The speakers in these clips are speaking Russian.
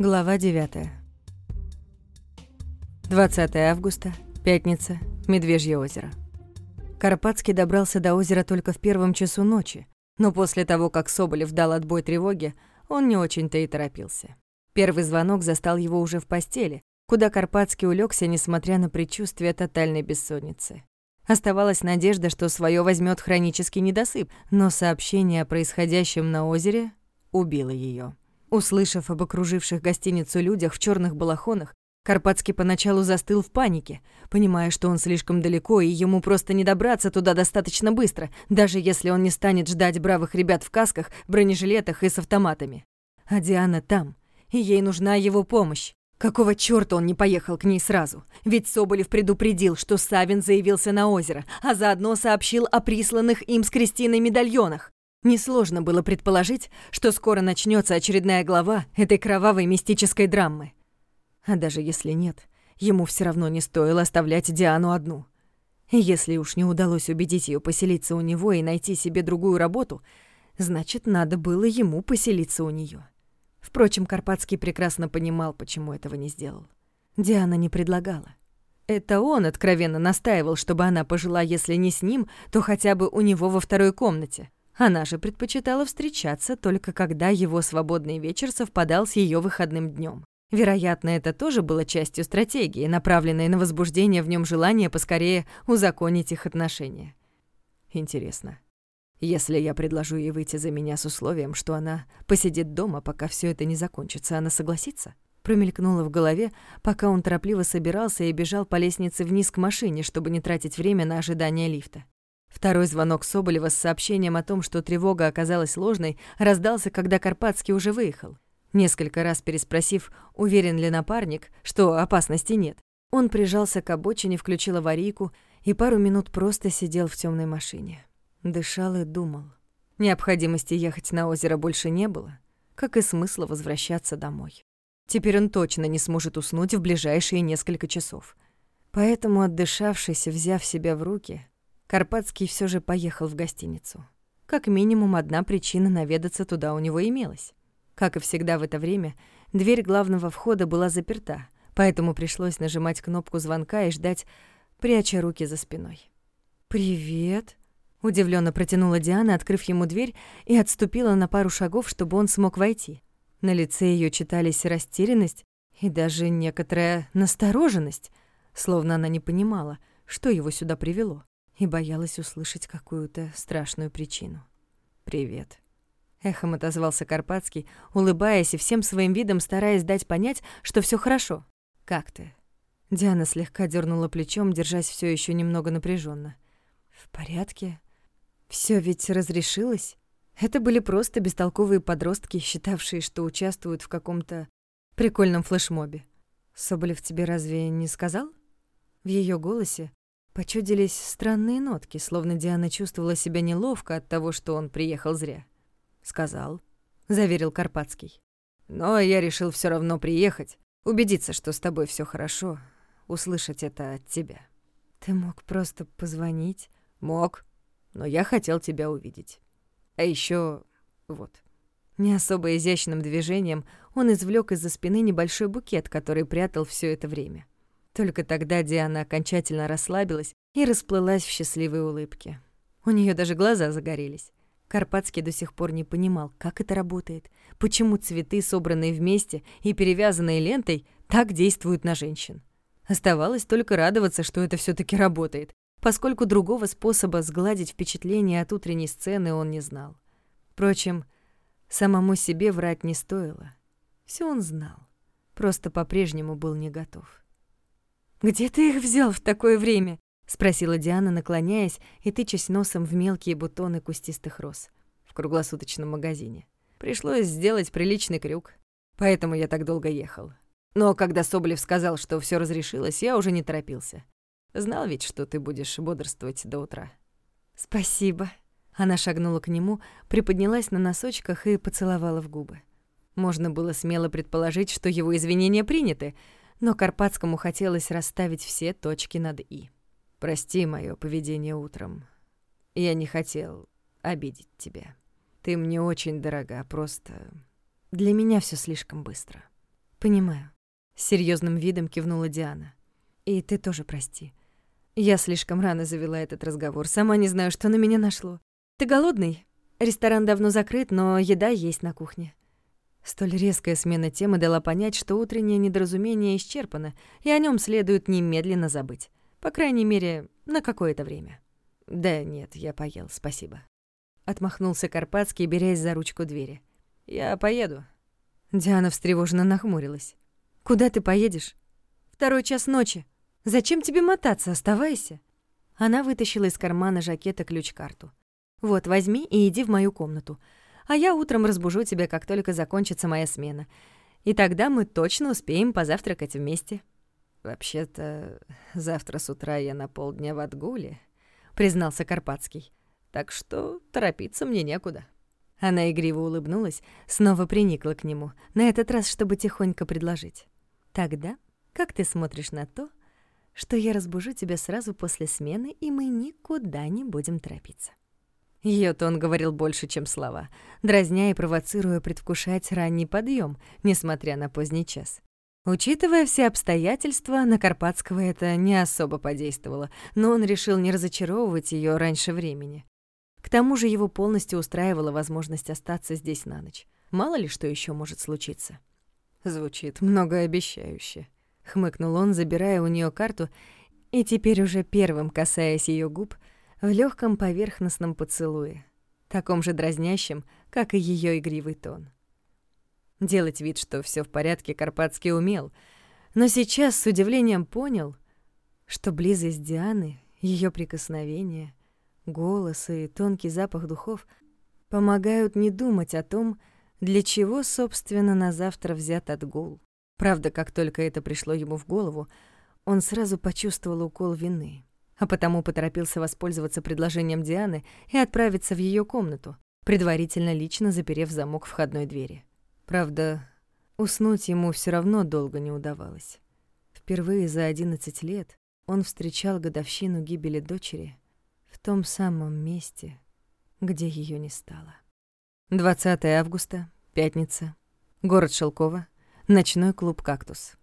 Глава 9. 20 августа, пятница, Медвежье озеро. Карпатский добрался до озера только в первом часу ночи, но после того, как Соболев дал отбой тревоге, он не очень-то и торопился. Первый звонок застал его уже в постели, куда Карпатский улегся, несмотря на предчувствие тотальной бессонницы. Оставалась надежда, что свое возьмет хронический недосып, но сообщение о происходящем на озере убило ее. Услышав об окруживших гостиницу людях в черных балахонах, Карпатский поначалу застыл в панике, понимая, что он слишком далеко, и ему просто не добраться туда достаточно быстро, даже если он не станет ждать бравых ребят в касках, бронежилетах и с автоматами. А Диана там, и ей нужна его помощь. Какого чёрта он не поехал к ней сразу? Ведь Соболев предупредил, что Савин заявился на озеро, а заодно сообщил о присланных им с Кристиной медальонах. Несложно было предположить, что скоро начнется очередная глава этой кровавой мистической драмы. А даже если нет, ему все равно не стоило оставлять Диану одну. если уж не удалось убедить ее поселиться у него и найти себе другую работу, значит, надо было ему поселиться у нее. Впрочем, Карпатский прекрасно понимал, почему этого не сделал. Диана не предлагала. Это он откровенно настаивал, чтобы она пожила, если не с ним, то хотя бы у него во второй комнате. Она же предпочитала встречаться только когда его свободный вечер совпадал с ее выходным днем. Вероятно, это тоже было частью стратегии, направленной на возбуждение в нем желания поскорее узаконить их отношения. Интересно, если я предложу ей выйти за меня с условием, что она посидит дома, пока все это не закончится, она согласится? Промелькнуло в голове, пока он торопливо собирался и бежал по лестнице вниз к машине, чтобы не тратить время на ожидание лифта. Второй звонок Соболева с сообщением о том, что тревога оказалась ложной, раздался, когда Карпатский уже выехал. Несколько раз переспросив, уверен ли напарник, что опасности нет, он прижался к обочине, включил аварийку и пару минут просто сидел в темной машине. Дышал и думал. Необходимости ехать на озеро больше не было, как и смысла возвращаться домой. Теперь он точно не сможет уснуть в ближайшие несколько часов. Поэтому, отдышавшись взяв себя в руки, Карпатский все же поехал в гостиницу. Как минимум одна причина наведаться туда у него имелась. Как и всегда в это время, дверь главного входа была заперта, поэтому пришлось нажимать кнопку звонка и ждать, пряча руки за спиной. «Привет», — удивленно протянула Диана, открыв ему дверь, и отступила на пару шагов, чтобы он смог войти. На лице ее читались растерянность и даже некоторая настороженность, словно она не понимала, что его сюда привело и боялась услышать какую-то страшную причину. «Привет», — эхом отозвался Карпатский, улыбаясь и всем своим видом стараясь дать понять, что все хорошо. «Как ты?» Диана слегка дернула плечом, держась все еще немного напряженно. «В порядке? Все ведь разрешилось?» Это были просто бестолковые подростки, считавшие, что участвуют в каком-то прикольном флешмобе. «Соболев тебе разве не сказал?» В ее голосе Почудились странные нотки, словно Диана чувствовала себя неловко от того, что он приехал зря. «Сказал», — заверил Карпатский. «Но я решил все равно приехать, убедиться, что с тобой все хорошо, услышать это от тебя». «Ты мог просто позвонить?» «Мог, но я хотел тебя увидеть. А еще вот». Не особо изящным движением он извлек из-за спины небольшой букет, который прятал все это время. Только тогда Диана окончательно расслабилась и расплылась в счастливой улыбке. У нее даже глаза загорелись. Карпатский до сих пор не понимал, как это работает, почему цветы, собранные вместе и перевязанные лентой, так действуют на женщин. Оставалось только радоваться, что это все таки работает, поскольку другого способа сгладить впечатление от утренней сцены он не знал. Впрочем, самому себе врать не стоило. Все он знал, просто по-прежнему был не готов. «Где ты их взял в такое время?» — спросила Диана, наклоняясь и тычась носом в мелкие бутоны кустистых роз. В круглосуточном магазине. Пришлось сделать приличный крюк. Поэтому я так долго ехал. Но когда Соболев сказал, что все разрешилось, я уже не торопился. Знал ведь, что ты будешь бодрствовать до утра. «Спасибо». Она шагнула к нему, приподнялась на носочках и поцеловала в губы. Можно было смело предположить, что его извинения приняты — но Карпатскому хотелось расставить все точки над «и». «Прости мое поведение утром. Я не хотел обидеть тебя. Ты мне очень дорога, просто... Для меня все слишком быстро. «Понимаю», — с серьёзным видом кивнула Диана. «И ты тоже прости. Я слишком рано завела этот разговор, сама не знаю, что на меня нашло. Ты голодный? Ресторан давно закрыт, но еда есть на кухне». Столь резкая смена темы дала понять, что утреннее недоразумение исчерпано, и о нём следует немедленно забыть. По крайней мере, на какое-то время. «Да нет, я поел, спасибо». Отмахнулся Карпатский, берясь за ручку двери. «Я поеду». Диана встревоженно нахмурилась. «Куда ты поедешь? Второй час ночи. Зачем тебе мотаться? Оставайся». Она вытащила из кармана жакета ключ-карту. «Вот, возьми и иди в мою комнату. А я утром разбужу тебя, как только закончится моя смена. И тогда мы точно успеем позавтракать вместе». «Вообще-то, завтра с утра я на полдня в отгуле», — признался Карпатский. «Так что торопиться мне некуда». Она игриво улыбнулась, снова приникла к нему, на этот раз, чтобы тихонько предложить. «Тогда как ты смотришь на то, что я разбужу тебя сразу после смены, и мы никуда не будем торопиться?» Её тон говорил больше, чем слова, дразня и провоцируя предвкушать ранний подъем, несмотря на поздний час. Учитывая все обстоятельства, на Карпатского это не особо подействовало, но он решил не разочаровывать ее раньше времени. К тому же его полностью устраивала возможность остаться здесь на ночь. Мало ли что еще может случиться. Звучит многообещающе. Хмыкнул он, забирая у нее карту, и теперь уже первым касаясь ее губ в легком поверхностном поцелуе, таком же дразнящем, как и ее игривый тон. Делать вид, что все в порядке, Карпатский умел, но сейчас с удивлением понял, что близость Дианы, ее прикосновение, голос и тонкий запах духов помогают не думать о том, для чего, собственно, на завтра взят отгул. Правда, как только это пришло ему в голову, он сразу почувствовал укол вины, а потому поторопился воспользоваться предложением Дианы и отправиться в ее комнату, предварительно лично заперев замок входной двери. Правда, уснуть ему все равно долго не удавалось. Впервые за 11 лет он встречал годовщину гибели дочери в том самом месте, где ее не стало. 20 августа, пятница, город Шелково, ночной клуб «Кактус».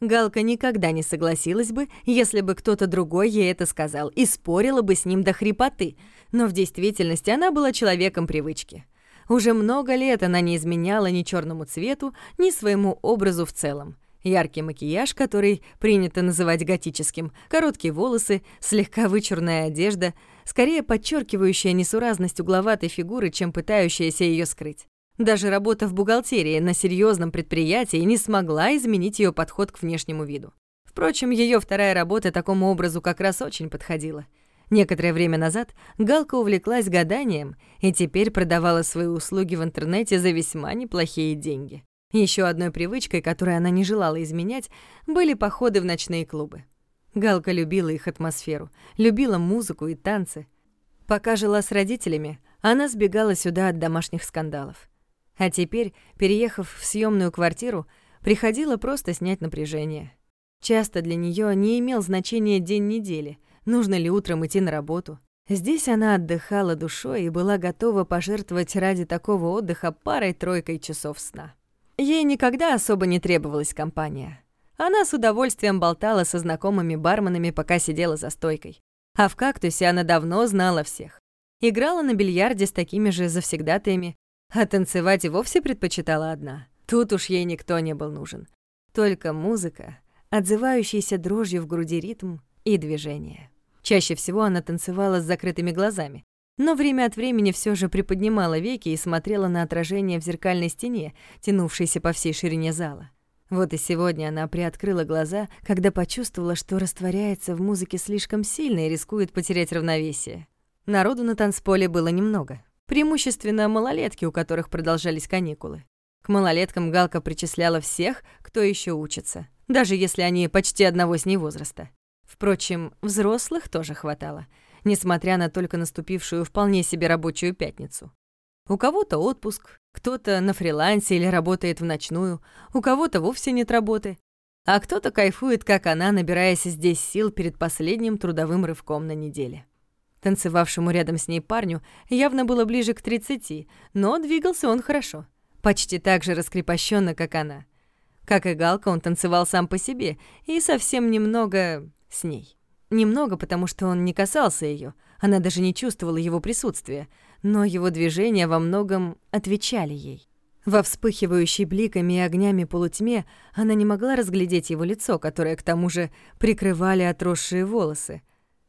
Галка никогда не согласилась бы, если бы кто-то другой ей это сказал, и спорила бы с ним до хрипоты, но в действительности она была человеком привычки. Уже много лет она не изменяла ни черному цвету, ни своему образу в целом. Яркий макияж, который принято называть готическим, короткие волосы, слегка вычурная одежда, скорее подчеркивающая несуразность угловатой фигуры, чем пытающаяся ее скрыть. Даже работа в бухгалтерии на серьезном предприятии не смогла изменить ее подход к внешнему виду. Впрочем, ее вторая работа такому образу как раз очень подходила — Некоторое время назад Галка увлеклась гаданием и теперь продавала свои услуги в интернете за весьма неплохие деньги. Еще одной привычкой, которой она не желала изменять, были походы в ночные клубы. Галка любила их атмосферу, любила музыку и танцы. Пока жила с родителями, она сбегала сюда от домашних скандалов. А теперь, переехав в съемную квартиру, приходила просто снять напряжение. Часто для нее не имел значения день недели — нужно ли утром идти на работу. Здесь она отдыхала душой и была готова пожертвовать ради такого отдыха парой-тройкой часов сна. Ей никогда особо не требовалась компания. Она с удовольствием болтала со знакомыми барменами, пока сидела за стойкой. А в «Кактусе» она давно знала всех. Играла на бильярде с такими же завсегдатаями, а танцевать и вовсе предпочитала одна. Тут уж ей никто не был нужен. Только музыка, отзывающаяся дрожью в груди ритм и движение. Чаще всего она танцевала с закрытыми глазами, но время от времени все же приподнимала веки и смотрела на отражение в зеркальной стене, тянувшейся по всей ширине зала. Вот и сегодня она приоткрыла глаза, когда почувствовала, что растворяется в музыке слишком сильно и рискует потерять равновесие. Народу на танцполе было немного. Преимущественно малолетки, у которых продолжались каникулы. К малолеткам Галка причисляла всех, кто еще учится, даже если они почти одного с ней возраста. Впрочем, взрослых тоже хватало, несмотря на только наступившую вполне себе рабочую пятницу. У кого-то отпуск, кто-то на фрилансе или работает в ночную, у кого-то вовсе нет работы, а кто-то кайфует, как она, набираясь здесь сил перед последним трудовым рывком на неделе. Танцевавшему рядом с ней парню явно было ближе к 30, но двигался он хорошо, почти так же раскрепощенно, как она. Как и Галка, он танцевал сам по себе и совсем немного с ней. Немного, потому что он не касался ее, она даже не чувствовала его присутствия, но его движения во многом отвечали ей. Во вспыхивающей бликами и огнями полутьме она не могла разглядеть его лицо, которое к тому же прикрывали отросшие волосы.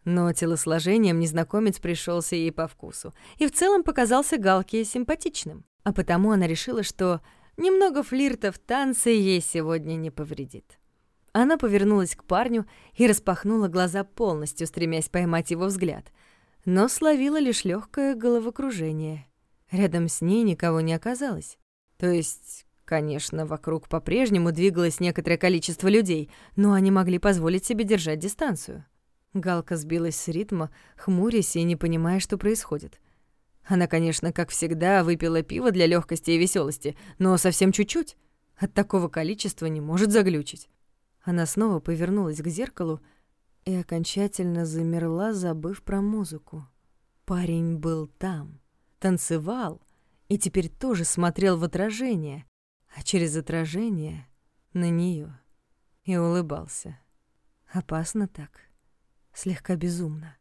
Но телосложением незнакомец пришелся ей по вкусу и в целом показался Галке симпатичным. А потому она решила, что немного флирта в танце ей сегодня не повредит. Она повернулась к парню и распахнула глаза полностью, стремясь поймать его взгляд, но словила лишь легкое головокружение. Рядом с ней никого не оказалось. То есть, конечно, вокруг по-прежнему двигалось некоторое количество людей, но они могли позволить себе держать дистанцию. Галка сбилась с ритма, хмурясь и не понимая, что происходит. Она, конечно, как всегда, выпила пиво для легкости и веселости, но совсем чуть-чуть. От такого количества не может заглючить. Она снова повернулась к зеркалу и окончательно замерла, забыв про музыку. Парень был там, танцевал, и теперь тоже смотрел в отражение, а через отражение на нее и улыбался. Опасно так, слегка безумно.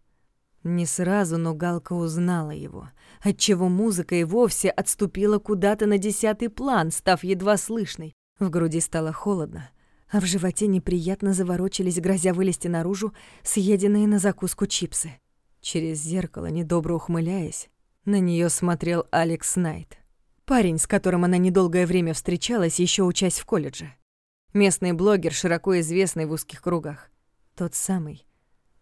Не сразу, но Галка узнала его, отчего музыка и вовсе отступила куда-то на десятый план, став едва слышной. В груди стало холодно, а в животе неприятно заворочились, грозя вылезти наружу съеденные на закуску чипсы. Через зеркало, недобро ухмыляясь, на нее смотрел Алекс Найт. Парень, с которым она недолгое время встречалась, еще учась в колледже. Местный блогер, широко известный в узких кругах. Тот самый,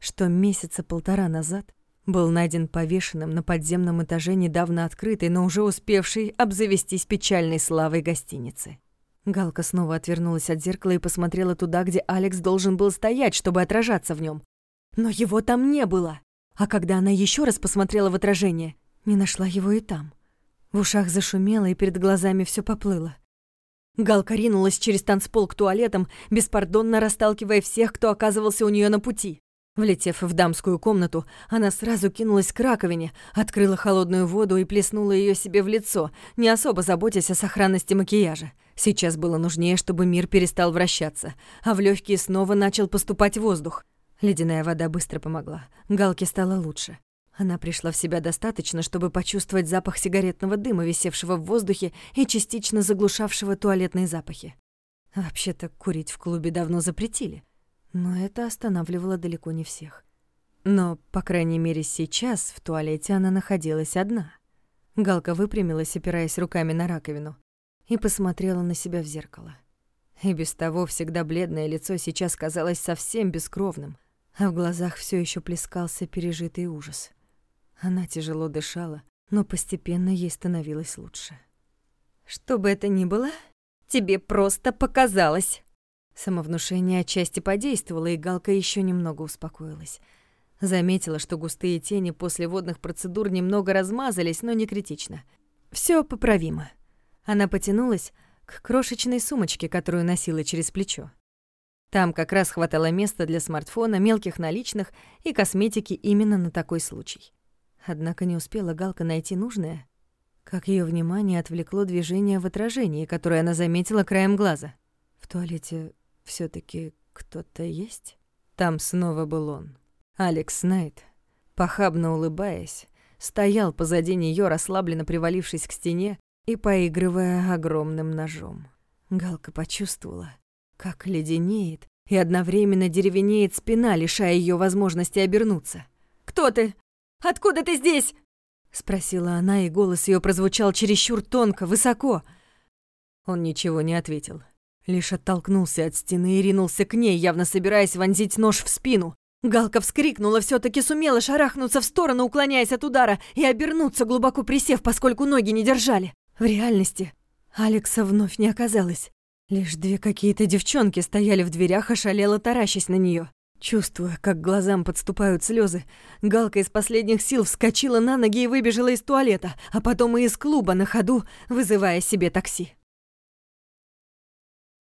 что месяца полтора назад был найден повешенным на подземном этаже недавно открытой, но уже успевшей обзавестись печальной славой гостиницы. Галка снова отвернулась от зеркала и посмотрела туда, где Алекс должен был стоять, чтобы отражаться в нем. Но его там не было. А когда она еще раз посмотрела в отражение, не нашла его и там. В ушах зашумело, и перед глазами все поплыло. Галка ринулась через танцпол к туалетам, беспардонно расталкивая всех, кто оказывался у нее на пути. Влетев в дамскую комнату, она сразу кинулась к раковине, открыла холодную воду и плеснула ее себе в лицо, не особо заботясь о сохранности макияжа. Сейчас было нужнее, чтобы мир перестал вращаться, а в легкие снова начал поступать воздух. Ледяная вода быстро помогла. Галке стало лучше. Она пришла в себя достаточно, чтобы почувствовать запах сигаретного дыма, висевшего в воздухе и частично заглушавшего туалетные запахи. Вообще-то курить в клубе давно запретили, но это останавливало далеко не всех. Но, по крайней мере, сейчас в туалете она находилась одна. Галка выпрямилась, опираясь руками на раковину, и посмотрела на себя в зеркало. И без того всегда бледное лицо сейчас казалось совсем бескровным, а в глазах все еще плескался пережитый ужас — она тяжело дышала, но постепенно ей становилось лучше. «Что бы это ни было, тебе просто показалось!» Самовнушение отчасти подействовало, и Галка еще немного успокоилась. Заметила, что густые тени после водных процедур немного размазались, но не критично. Все поправимо. Она потянулась к крошечной сумочке, которую носила через плечо. Там как раз хватало места для смартфона, мелких наличных и косметики именно на такой случай. Однако не успела Галка найти нужное, как ее внимание отвлекло движение в отражении, которое она заметила краем глаза. В туалете все таки кто-то есть? Там снова был он. Алекс Найт, похабно улыбаясь, стоял позади нее, расслабленно привалившись к стене и поигрывая огромным ножом. Галка почувствовала, как леденеет и одновременно деревенеет спина, лишая ее возможности обернуться. «Кто ты?» Откуда ты здесь?» Спросила она, и голос ее прозвучал чересчур тонко, высоко. Он ничего не ответил. Лишь оттолкнулся от стены и ринулся к ней, явно собираясь вонзить нож в спину. Галка вскрикнула, все таки сумела шарахнуться в сторону, уклоняясь от удара, и обернуться, глубоко присев, поскольку ноги не держали. В реальности Алекса вновь не оказалось. Лишь две какие-то девчонки стояли в дверях, ошалело таращась на нее. Чувствуя, как глазам подступают слезы, Галка из последних сил вскочила на ноги и выбежала из туалета, а потом и из клуба на ходу, вызывая себе такси.